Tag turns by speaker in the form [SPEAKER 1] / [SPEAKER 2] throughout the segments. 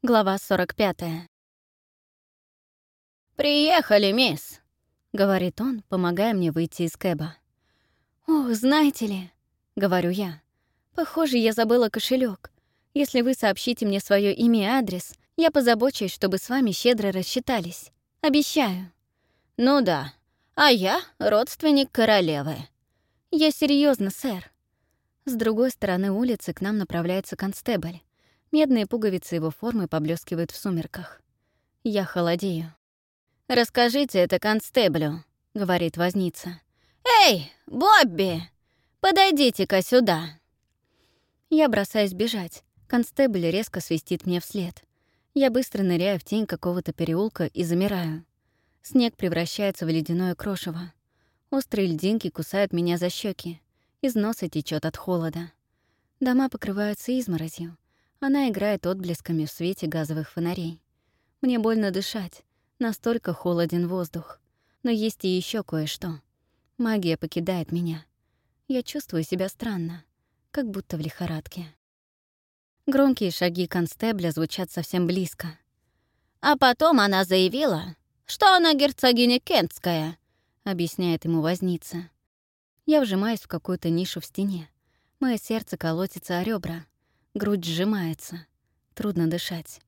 [SPEAKER 1] Глава 45.
[SPEAKER 2] «Приехали, мисс», —
[SPEAKER 1] говорит он, помогая мне выйти из кэба. «Ох, знаете ли», — говорю я, — «похоже, я забыла кошелек. Если вы сообщите мне свое имя и адрес, я позабочусь, чтобы с вами щедро рассчитались. Обещаю».
[SPEAKER 2] «Ну да, а я родственник королевы».
[SPEAKER 1] «Я серьезно, сэр». С другой стороны улицы к нам направляется констебль. Медные пуговицы его формы поблескивают в сумерках. Я холодею.
[SPEAKER 2] «Расскажите это констеблю», — говорит возница. «Эй, Бобби, подойдите-ка сюда».
[SPEAKER 1] Я бросаюсь бежать. Констебль резко свистит мне вслед. Я быстро ныряю в тень какого-то переулка и замираю. Снег превращается в ледяное крошево. Острые льдинки кусают меня за щеки. Из носа течет от холода. Дома покрываются изморозью. Она играет отблесками в свете газовых фонарей. Мне больно дышать, настолько холоден воздух. Но есть и еще кое-что. Магия покидает меня. Я чувствую себя странно, как будто в лихорадке. Громкие шаги констебля звучат совсем близко.
[SPEAKER 2] А потом она заявила, что она герцогиня Кентская,
[SPEAKER 1] объясняет ему возница. Я вжимаюсь в какую-то нишу в стене. Мое сердце колотится о ребра. Грудь сжимается. Трудно дышать.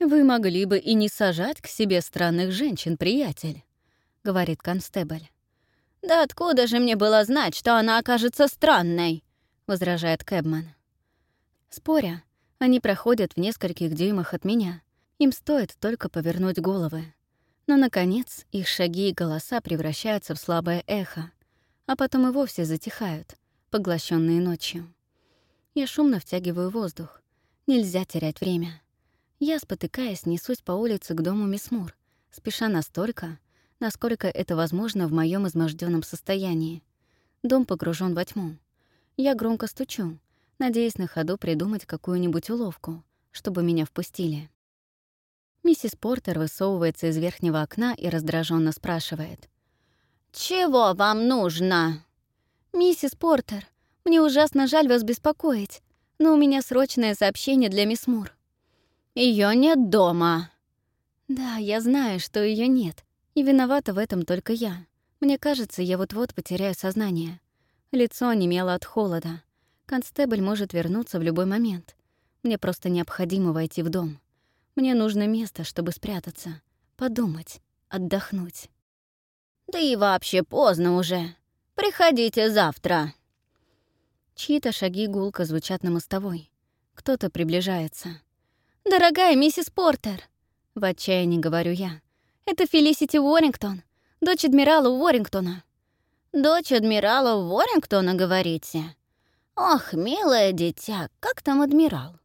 [SPEAKER 1] «Вы могли бы и не сажать к себе странных женщин, приятель», — говорит констебль.
[SPEAKER 2] «Да откуда же мне было знать, что она окажется странной?» — возражает Кэбман.
[SPEAKER 1] Споря, они проходят в нескольких дюймах от меня. Им стоит только повернуть головы. Но, наконец, их шаги и голоса превращаются в слабое эхо, а потом и вовсе затихают, поглощенные ночью. Я шумно втягиваю воздух. Нельзя терять время. Я, спотыкаясь, несусь по улице к дому мисс Мур, спеша настолько, насколько это возможно в моем изможденном состоянии. Дом погружен во тьму. Я громко стучу, надеясь на ходу придумать какую-нибудь уловку, чтобы меня впустили. Миссис Портер высовывается из верхнего окна и раздраженно спрашивает.
[SPEAKER 2] «Чего вам нужно?»
[SPEAKER 1] «Миссис Портер, мне ужасно жаль вас беспокоить, но у меня срочное сообщение для мисс Мур.
[SPEAKER 2] Ее нет дома.
[SPEAKER 1] Да, я знаю, что ее нет, и виновата в этом только я. Мне кажется, я вот-вот потеряю сознание. Лицо онемело от холода. Констебль может вернуться в любой момент. Мне просто необходимо войти в дом. Мне нужно место, чтобы спрятаться, подумать, отдохнуть.
[SPEAKER 2] Да и вообще поздно уже. Приходите завтра.
[SPEAKER 1] Чьи-то шаги гулко звучат на мостовой. Кто-то приближается. «Дорогая миссис Портер!» — в отчаянии говорю я. «Это Фелисити Уоррингтон, дочь адмирала Уоррингтона».
[SPEAKER 2] «Дочь адмирала Уоррингтона, говорите? Ох, милое дитя, как там адмирал?»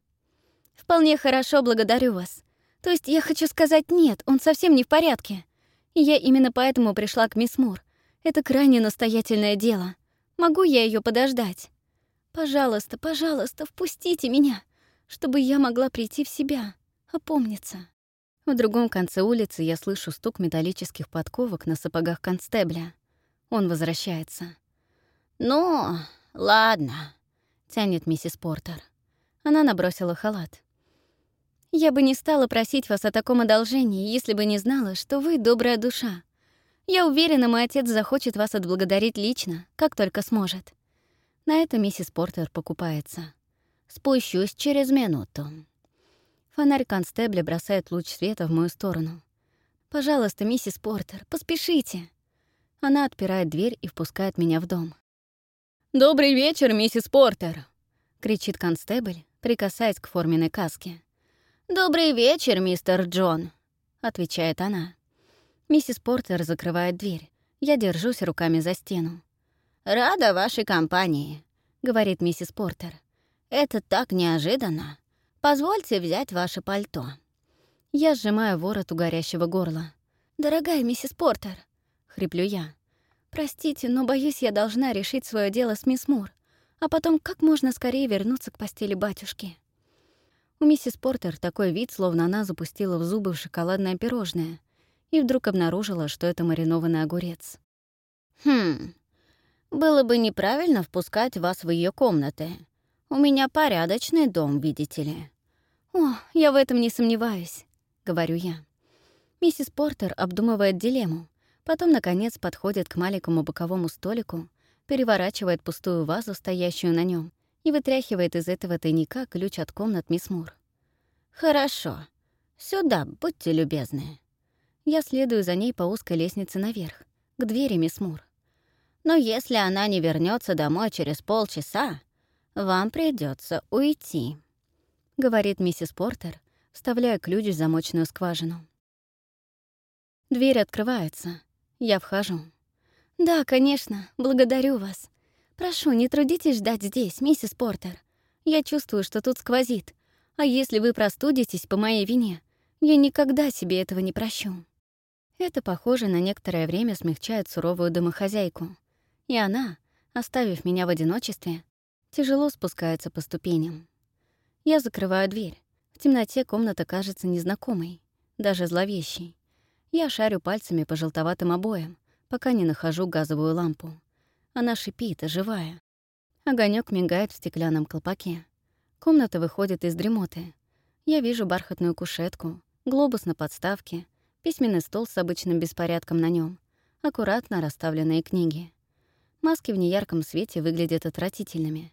[SPEAKER 1] «Вполне хорошо, благодарю вас. То есть я хочу сказать нет, он совсем не в порядке. Я именно поэтому пришла к мисс Мур. Это крайне настоятельное дело. Могу я ее подождать?» Пожалуйста, пожалуйста, впустите меня, чтобы я могла прийти в себя, опомниться. В другом конце улицы я слышу стук металлических подковок на сапогах констебля. Он возвращается.
[SPEAKER 2] «Ну, ладно», — тянет миссис Портер.
[SPEAKER 1] Она набросила халат. «Я бы не стала просить вас о таком одолжении, если бы не знала, что вы добрая душа. Я уверена, мой отец захочет вас отблагодарить лично, как только сможет. На это миссис Портер покупается.
[SPEAKER 2] «Спущусь через минуту».
[SPEAKER 1] Фонарь констебля бросает луч света в мою сторону. «Пожалуйста, миссис Портер, поспешите!» Она отпирает дверь и впускает меня в дом. «Добрый вечер, миссис Портер!» — кричит констебль, прикасаясь к форменной каске.
[SPEAKER 2] «Добрый вечер, мистер Джон!» — отвечает она.
[SPEAKER 1] Миссис Портер закрывает дверь. Я держусь руками за стену.
[SPEAKER 2] «Рада вашей компании», — говорит миссис Портер. «Это так неожиданно. Позвольте взять ваше пальто».
[SPEAKER 1] Я сжимаю ворот у горящего горла. «Дорогая миссис Портер», — хриплю я. «Простите, но, боюсь, я должна решить свое дело с мисс Мур, а потом как можно скорее вернуться к постели батюшки». У миссис Портер такой вид, словно она запустила в зубы в шоколадное пирожное и вдруг обнаружила, что это маринованный огурец.
[SPEAKER 2] «Хм, было бы неправильно впускать вас в ее комнаты. У меня порядочный дом, видите ли.
[SPEAKER 1] «О, я в этом не сомневаюсь», — говорю я. Миссис Портер обдумывает дилемму, потом, наконец, подходит к маленькому боковому столику, переворачивает пустую вазу, стоящую на нем, и вытряхивает из этого тайника ключ от комнат мисс Мур.
[SPEAKER 2] «Хорошо. Сюда, будьте любезны».
[SPEAKER 1] Я следую за ней по узкой лестнице наверх, к двери мисс Мур.
[SPEAKER 2] «Но если она не вернется домой через полчаса, вам придется уйти», —
[SPEAKER 1] говорит миссис Портер, вставляя ключ в замочную скважину. Дверь открывается. Я вхожу. «Да, конечно, благодарю вас. Прошу, не трудитесь ждать здесь, миссис Портер. Я чувствую, что тут сквозит. А если вы простудитесь по моей вине, я никогда себе этого не прощу». Это, похоже, на некоторое время смягчает суровую домохозяйку. И она, оставив меня в одиночестве, тяжело спускается по ступеням. Я закрываю дверь. В темноте комната кажется незнакомой, даже зловещей. Я шарю пальцами по желтоватым обоям, пока не нахожу газовую лампу. Она шипит, живая. Огонек мигает в стеклянном колпаке. Комната выходит из дремоты. Я вижу бархатную кушетку, глобус на подставке, письменный стол с обычным беспорядком на нем, аккуратно расставленные книги. Маски в неярком свете выглядят отвратительными.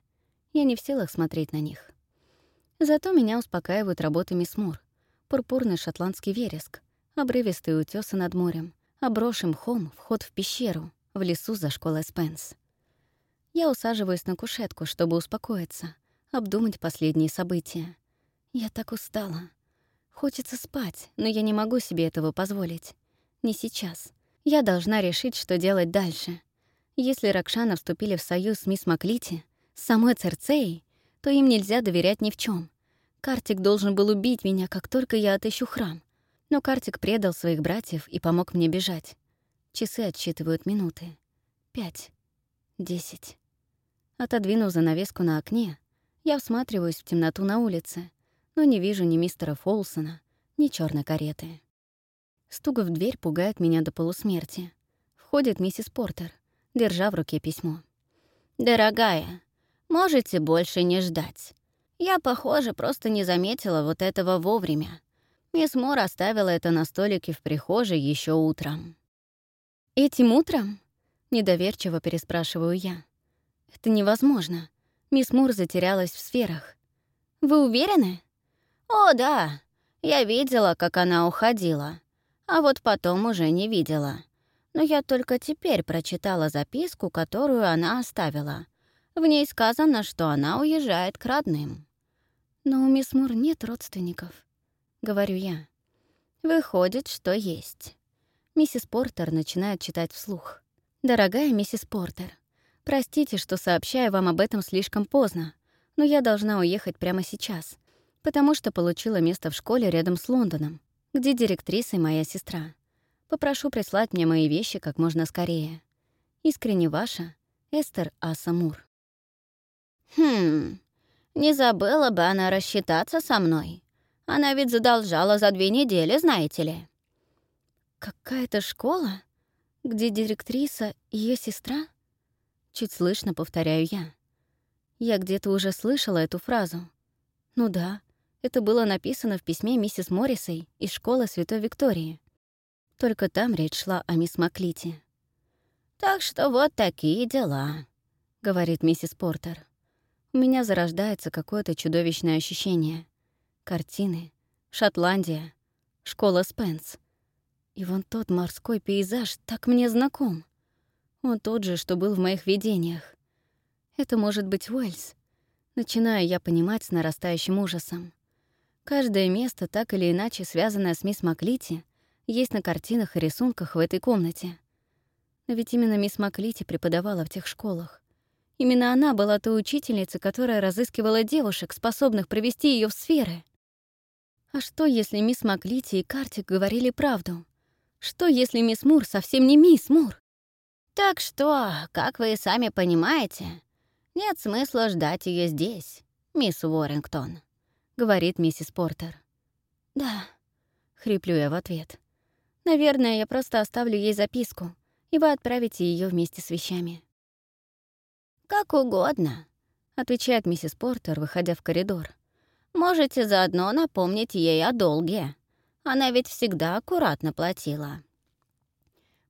[SPEAKER 1] Я не в силах смотреть на них. Зато меня успокаивают работы мисс Мур. Пурпурный шотландский вереск, обрывистые утёсы над морем, оброшим хом вход в пещеру, в лесу за школой Спенс. Я усаживаюсь на кушетку, чтобы успокоиться, обдумать последние события. Я так устала. Хочется спать, но я не могу себе этого позволить. Не сейчас. Я должна решить, что делать дальше. Если Ракшана вступили в союз с мисс Маклити, с самой Церцеей, то им нельзя доверять ни в чем. Картик должен был убить меня, как только я отыщу храм. Но Картик предал своих братьев и помог мне бежать. Часы отсчитывают минуты. Пять. Десять. Отодвинув занавеску на окне, я всматриваюсь в темноту на улице, но не вижу ни мистера Фолсона, ни черной кареты. Стук в дверь пугает меня до полусмерти. Входит миссис Портер, держа в руке письмо.
[SPEAKER 2] «Дорогая, можете больше не ждать. Я, похоже, просто не заметила вот этого вовремя. Мисс Мор оставила это на столике в прихожей еще утром.
[SPEAKER 1] «Этим утром?» — недоверчиво переспрашиваю я. «Это невозможно. Мисс Мур затерялась в сферах. Вы уверены?»
[SPEAKER 2] «О, да. Я видела, как она уходила. А вот потом уже не видела. Но я только теперь прочитала записку, которую она оставила. В ней сказано, что она уезжает к родным».
[SPEAKER 1] «Но у мисс Мур нет родственников». — говорю я.
[SPEAKER 2] «Выходит, что есть».
[SPEAKER 1] Миссис Портер начинает читать вслух. «Дорогая миссис Портер, простите, что сообщаю вам об этом слишком поздно, но я должна уехать прямо сейчас, потому что получила место в школе рядом с Лондоном, где директрисой моя сестра. Попрошу прислать мне мои вещи как можно скорее. Искренне ваша, Эстер Асамур.
[SPEAKER 2] «Хм, не забыла бы она рассчитаться со мной», она ведь задолжала за две недели, знаете ли».
[SPEAKER 1] «Какая-то школа? Где директриса и ее сестра?» Чуть слышно повторяю я. Я где-то уже слышала эту фразу. Ну да, это было написано в письме миссис Моррисой из школы Святой Виктории. Только там речь шла о мисс Маклите.
[SPEAKER 2] «Так что вот такие дела», — говорит миссис Портер.
[SPEAKER 1] У меня зарождается какое-то чудовищное ощущение — Картины, Шотландия, школа Спенс. И вон тот морской пейзаж так мне знаком. Он тот же, что был в моих видениях. Это может быть Уэльс. Начинаю я понимать с нарастающим ужасом. Каждое место, так или иначе связанное с мисс Маклити, есть на картинах и рисунках в этой комнате. Но ведь именно мисс Маклити преподавала в тех школах. Именно она была той учительницей, которая разыскивала девушек, способных провести ее в сферы. А что, если мисс Маклити и Картик говорили правду? Что, если мисс Мур совсем не мисс Мур?
[SPEAKER 2] Так что, как вы и сами понимаете, нет смысла ждать ее здесь, мисс Уоррингтон, говорит миссис Портер.
[SPEAKER 1] Да, хриплю я в ответ. Наверное, я просто оставлю ей записку, и вы отправите ее вместе с вещами.
[SPEAKER 2] Как угодно,
[SPEAKER 1] отвечает миссис Портер, выходя в коридор.
[SPEAKER 2] Можете заодно напомнить ей о долге. Она ведь всегда аккуратно платила».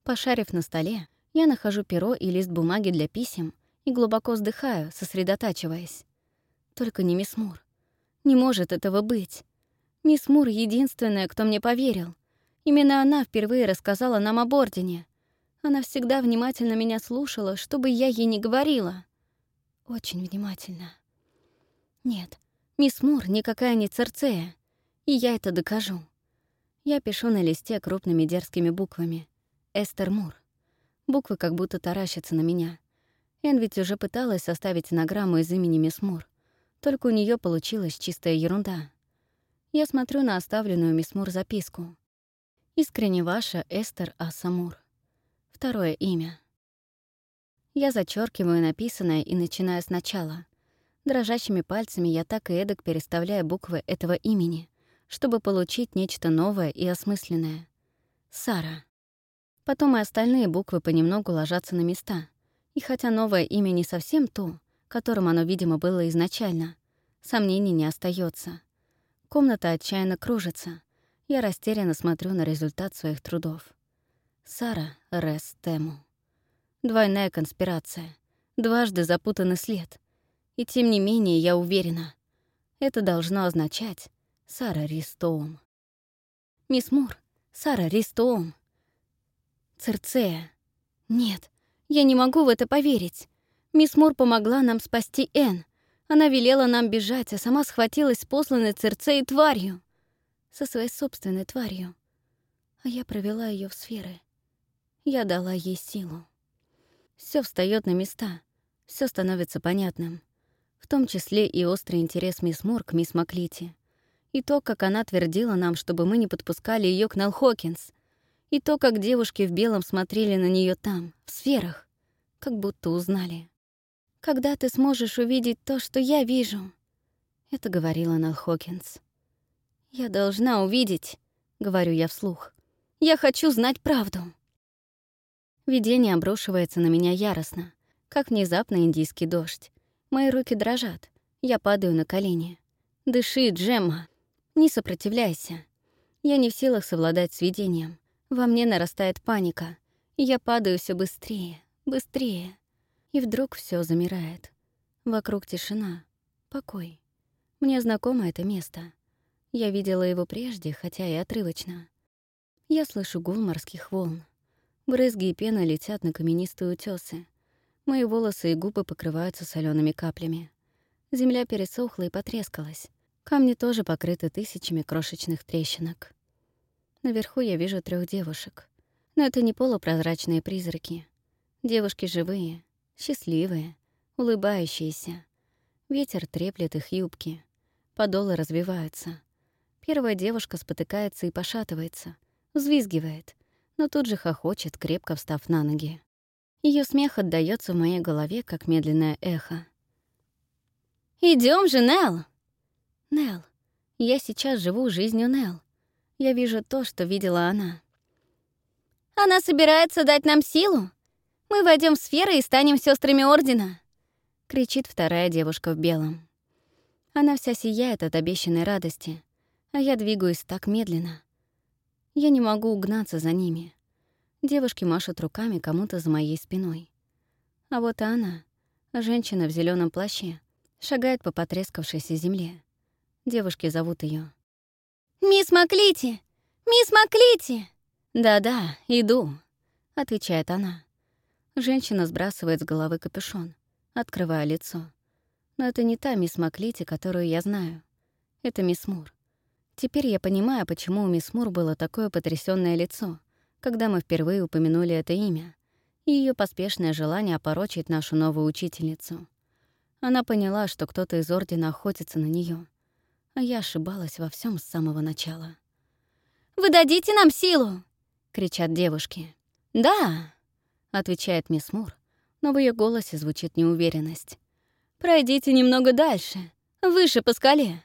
[SPEAKER 1] Пошарив на столе, я нахожу перо и лист бумаги для писем и глубоко вздыхаю, сосредотачиваясь. Только не мисс Мур. Не может этого быть. Мисс Мур — единственная, кто мне поверил. Именно она впервые рассказала нам об Ордене. Она всегда внимательно меня слушала, чтобы я ей не говорила. Очень внимательно. Нет, мисс Мур никакая не Церцея, и я это докажу. Я пишу на листе крупными дерзкими буквами. Эстер Мур. Буквы как будто таращатся на меня. Эн ведь уже пыталась составить анаграмму из имени мисс Мур. Только у нее получилась чистая ерунда. Я смотрю на оставленную мисс Мур записку. «Искренне ваша Эстер Асамур». Второе имя. Я зачеркиваю написанное и начинаю сначала. Дрожащими пальцами я так и эдак переставляю буквы этого имени, чтобы получить нечто новое и осмысленное. Сара. Потом и остальные буквы понемногу ложатся на места. И хотя новое имя не совсем то, которым оно, видимо, было изначально, сомнений не остается. Комната отчаянно кружится. Я растерянно смотрю на результат своих трудов. Сара Рес Тему. Двойная конспирация. Дважды запутанный след. И тем не менее, я уверена, это должно означать Сара Ристоум. Мисс Мур, Сара Ристоум. Церцея. Нет, я не могу в это поверить. Мисс Мур помогла нам спасти Энн. Она велела нам бежать, а сама схватилась с посланной Церцеей тварью. Со своей собственной тварью. А я провела ее в сферы. Я дала ей силу. Все встает на места, все становится понятным. В том числе и острый интерес мисс Мур к мисс Маклити. И то, как она твердила нам, чтобы мы не подпускали ее к Нелл Хокинс, и то, как девушки в белом смотрели на нее там, в сферах, как будто узнали. «Когда ты сможешь увидеть то, что я вижу?» — это говорила Нелл Хокинс. «Я должна увидеть», — говорю я вслух. «Я хочу знать правду». Видение обрушивается на меня яростно, как внезапно индийский дождь. Мои руки дрожат, я падаю на колени. «Дыши, Джемма! Не сопротивляйся!» Я не в силах совладать с видением. Во мне нарастает паника. Я падаю все быстрее, быстрее. И вдруг все замирает. Вокруг тишина, покой. Мне знакомо это место. Я видела его прежде, хотя и отрывочно. Я слышу гул морских волн. Брызги и пена летят на каменистые утёсы. Мои волосы и губы покрываются солеными каплями. Земля пересохла и потрескалась. Камни тоже покрыты тысячами крошечных трещинок. Наверху я вижу трех девушек. Но это не полупрозрачные призраки. Девушки живые, счастливые, улыбающиеся. Ветер треплет их юбки. Подолы развиваются. Первая девушка спотыкается и пошатывается, взвизгивает, но тут же хохочет, крепко встав на ноги. Ее смех отдаётся в моей голове, как медленное эхо. Идем же, Нел! Нел, я сейчас живу жизнью Нел. Я вижу то, что видела она. Она собирается дать нам силу? Мы войдем в сферы и станем сестрами Ордена!» — кричит вторая девушка в белом. Она вся сияет от обещанной радости, а я двигаюсь так медленно. Я не могу угнаться за ними. Девушки машут руками кому-то за моей спиной. А вот и она, женщина в зеленом плаще, шагает по потрескавшейся земле. Девушки зовут ее. «Мисс Маклити! Мисс Маклити!» «Да-да, иду», — отвечает она. Женщина сбрасывает с головы капюшон, открывая лицо. Но это не та мисс Маклити, которую я знаю. Это мисс Мур. Теперь я понимаю, почему у мисс Мур было такое потрясённое лицо, когда мы впервые упомянули это имя, и ее поспешное желание опорочить нашу новую учительницу. Она поняла, что кто-то из Ордена охотится на нее а я ошибалась во всем с самого начала. «Вы дадите нам силу!» — кричат девушки. «Да!» — отвечает мисс Мур, но в ее голосе звучит неуверенность. «Пройдите немного дальше, выше по скале!»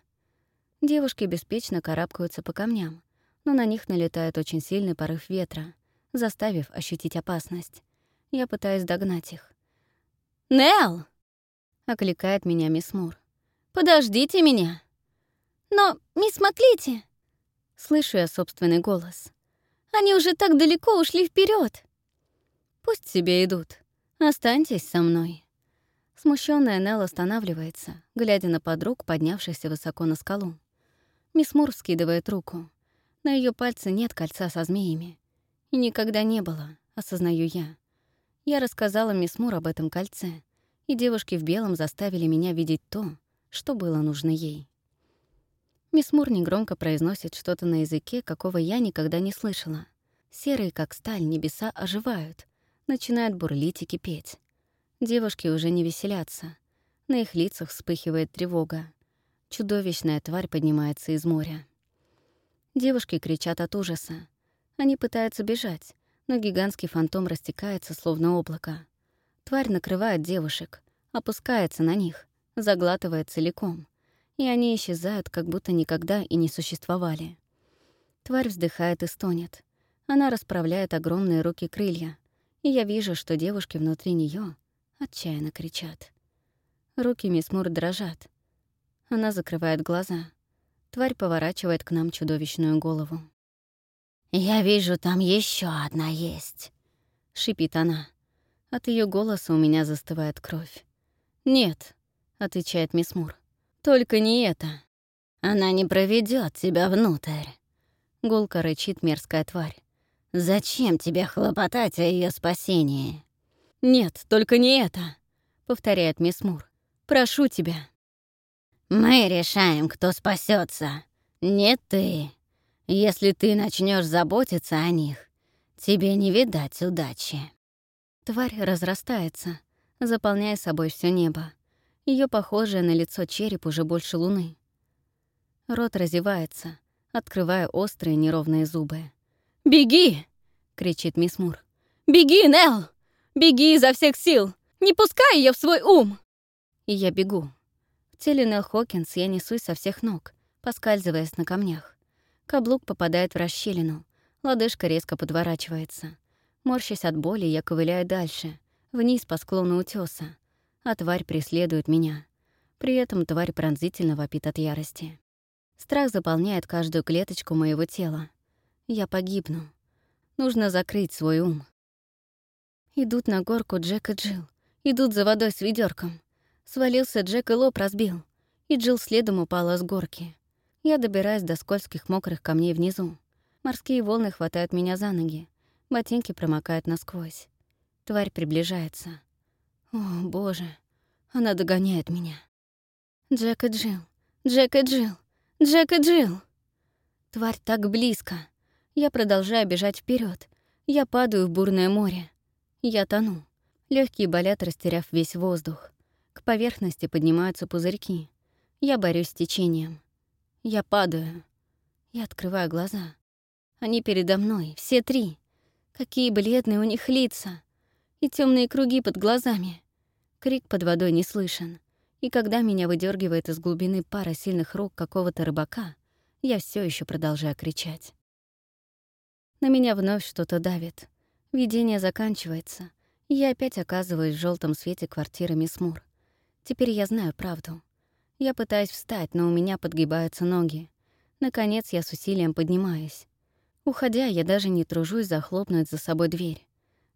[SPEAKER 1] Девушки беспечно карабкаются по камням, но на них налетает очень сильный порыв ветра, заставив ощутить опасность. Я пытаюсь догнать их. «Нелл!» — окликает меня мисс Мур. «Подождите меня!»
[SPEAKER 2] Но, мисс Маклити...»
[SPEAKER 1] Слышу я собственный голос.
[SPEAKER 2] «Они уже так далеко ушли вперед.
[SPEAKER 1] «Пусть себе идут. Останьтесь со мной». Смущенная Нелл останавливается, глядя на подруг, поднявшихся высоко на скалу. Мисс Мур скидывает руку. На ее пальце нет кольца со змеями. И никогда не было, осознаю я. Я рассказала мисс Мур об этом кольце, и девушки в белом заставили меня видеть то, что было нужно ей. Мисс Мур негромко произносит что-то на языке, какого я никогда не слышала. Серые, как сталь, небеса оживают, начинают бурлить и кипеть. Девушки уже не веселятся. На их лицах вспыхивает тревога. Чудовищная тварь поднимается из моря. Девушки кричат от ужаса. Они пытаются бежать, но гигантский фантом растекается, словно облако. Тварь накрывает девушек, опускается на них, заглатывает целиком и они исчезают, как будто никогда и не существовали. Тварь вздыхает и стонет. Она расправляет огромные руки крылья, и я вижу, что девушки внутри нее отчаянно кричат. Руки мисс Мур дрожат. Она закрывает глаза. Тварь поворачивает к нам чудовищную голову.
[SPEAKER 2] «Я вижу, там еще одна есть», — шипит она.
[SPEAKER 1] От ее голоса у меня застывает кровь. «Нет», — отвечает мисс Мур. Только не это.
[SPEAKER 2] Она не проведет тебя внутрь.
[SPEAKER 1] Гулко рычит мерзкая тварь.
[SPEAKER 2] Зачем тебе хлопотать о ее спасении?
[SPEAKER 1] Нет, только не это, повторяет мисс Мур. Прошу тебя.
[SPEAKER 2] Мы решаем, кто спасется. Не ты. Если ты начнешь заботиться о них, тебе не видать удачи.
[SPEAKER 1] Тварь разрастается, заполняя собой все небо. Ее похожее на лицо череп уже больше луны. Рот разевается, открывая острые неровные зубы. «Беги!» — кричит мисс Мур. «Беги, Нелл! Беги изо всех сил! Не пускай ее в свой ум!» И я бегу. В теле Нелл Хокинс я несусь со всех ног, поскальзываясь на камнях. Каблук попадает в расщелину, лодыжка резко подворачивается. Морщась от боли, я ковыляю дальше, вниз по склону утеса а тварь преследует меня. При этом тварь пронзительно вопит от ярости. Страх заполняет каждую клеточку моего тела. Я погибну. Нужно закрыть свой ум. Идут на горку Джек и Джилл. Идут за водой с ведерком. Свалился Джек и лоб разбил. И Джилл следом упала с горки. Я добираюсь до скользких мокрых камней внизу. Морские волны хватают меня за ноги. Ботинки промокают насквозь. Тварь приближается. О, боже, она догоняет меня. Джек и Джилл, Джек и Джилл, Джек и Джилл. Тварь так близко. Я продолжаю бежать вперед. Я падаю в бурное море. Я тону. Легкие болят, растеряв весь воздух. К поверхности поднимаются пузырьки. Я борюсь с течением. Я падаю. Я открываю глаза. Они передо мной, все три. Какие бледные у них лица. И темные круги под глазами. Крик под водой не слышен, и когда меня выдергивает из глубины пара сильных рук какого-то рыбака, я все еще продолжаю кричать. На меня вновь что-то давит. Видение заканчивается, и я опять оказываюсь в желтом свете квартиры мисс Мур. Теперь я знаю правду. Я пытаюсь встать, но у меня подгибаются ноги. Наконец я с усилием поднимаюсь. Уходя, я даже не тружусь захлопнуть за собой дверь.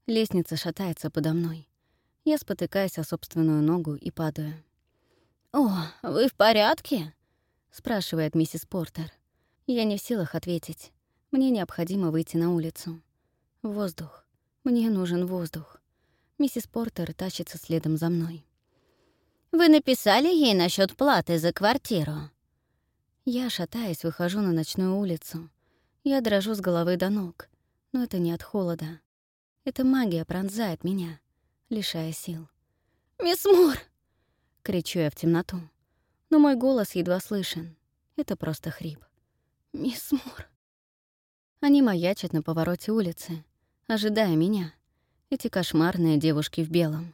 [SPEAKER 1] Лестница шатается подо мной. Я спотыкаюсь о собственную ногу и падаю.
[SPEAKER 2] «О, вы в порядке?»
[SPEAKER 1] — спрашивает миссис Портер. Я не в силах ответить. Мне необходимо выйти на улицу. Воздух. Мне нужен воздух. Миссис Портер тащится следом за мной.
[SPEAKER 2] «Вы написали ей насчет платы за квартиру?»
[SPEAKER 1] Я, шатаясь, выхожу на ночную улицу. Я дрожу с головы до ног, но это не от холода. Эта магия пронзает меня лишая сил.
[SPEAKER 2] «Мисс Мур!»
[SPEAKER 1] — кричу я в темноту. Но мой голос едва слышен. Это просто хрип.
[SPEAKER 2] «Мисс Мур!»
[SPEAKER 1] Они маячат на повороте улицы, ожидая меня. Эти кошмарные девушки в белом.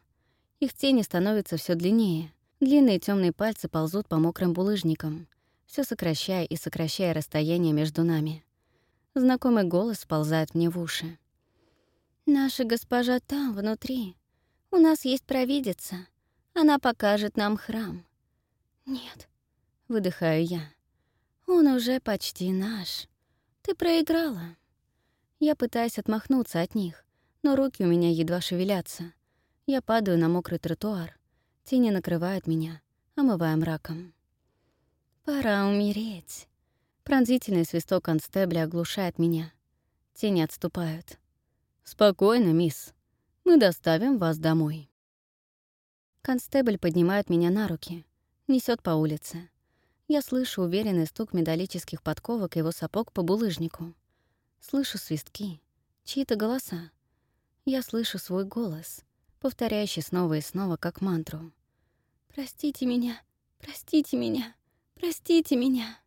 [SPEAKER 1] Их тени становятся все длиннее. Длинные темные пальцы ползут по мокрым булыжникам, все сокращая и сокращая расстояние между нами. Знакомый голос сползает мне в уши.
[SPEAKER 2] «Наша госпожа там, внутри. У нас есть провидица. Она покажет нам храм».
[SPEAKER 1] «Нет», — выдыхаю я. Он уже почти наш. Ты проиграла. Я пытаюсь отмахнуться от них, но руки у меня едва шевелятся. Я падаю на мокрый тротуар. Тени накрывают меня, омывая мраком. Пора умереть. Пронзительный свисток констебля оглушает меня. Тени отступают. «Спокойно, мисс. Мы доставим вас домой». Констебль поднимает меня на руки, несет по улице. Я слышу уверенный стук металлических подковок его сапог по булыжнику. Слышу свистки, чьи-то голоса. Я слышу свой голос, повторяющий снова и снова, как мантру. «Простите меня, простите меня, простите меня».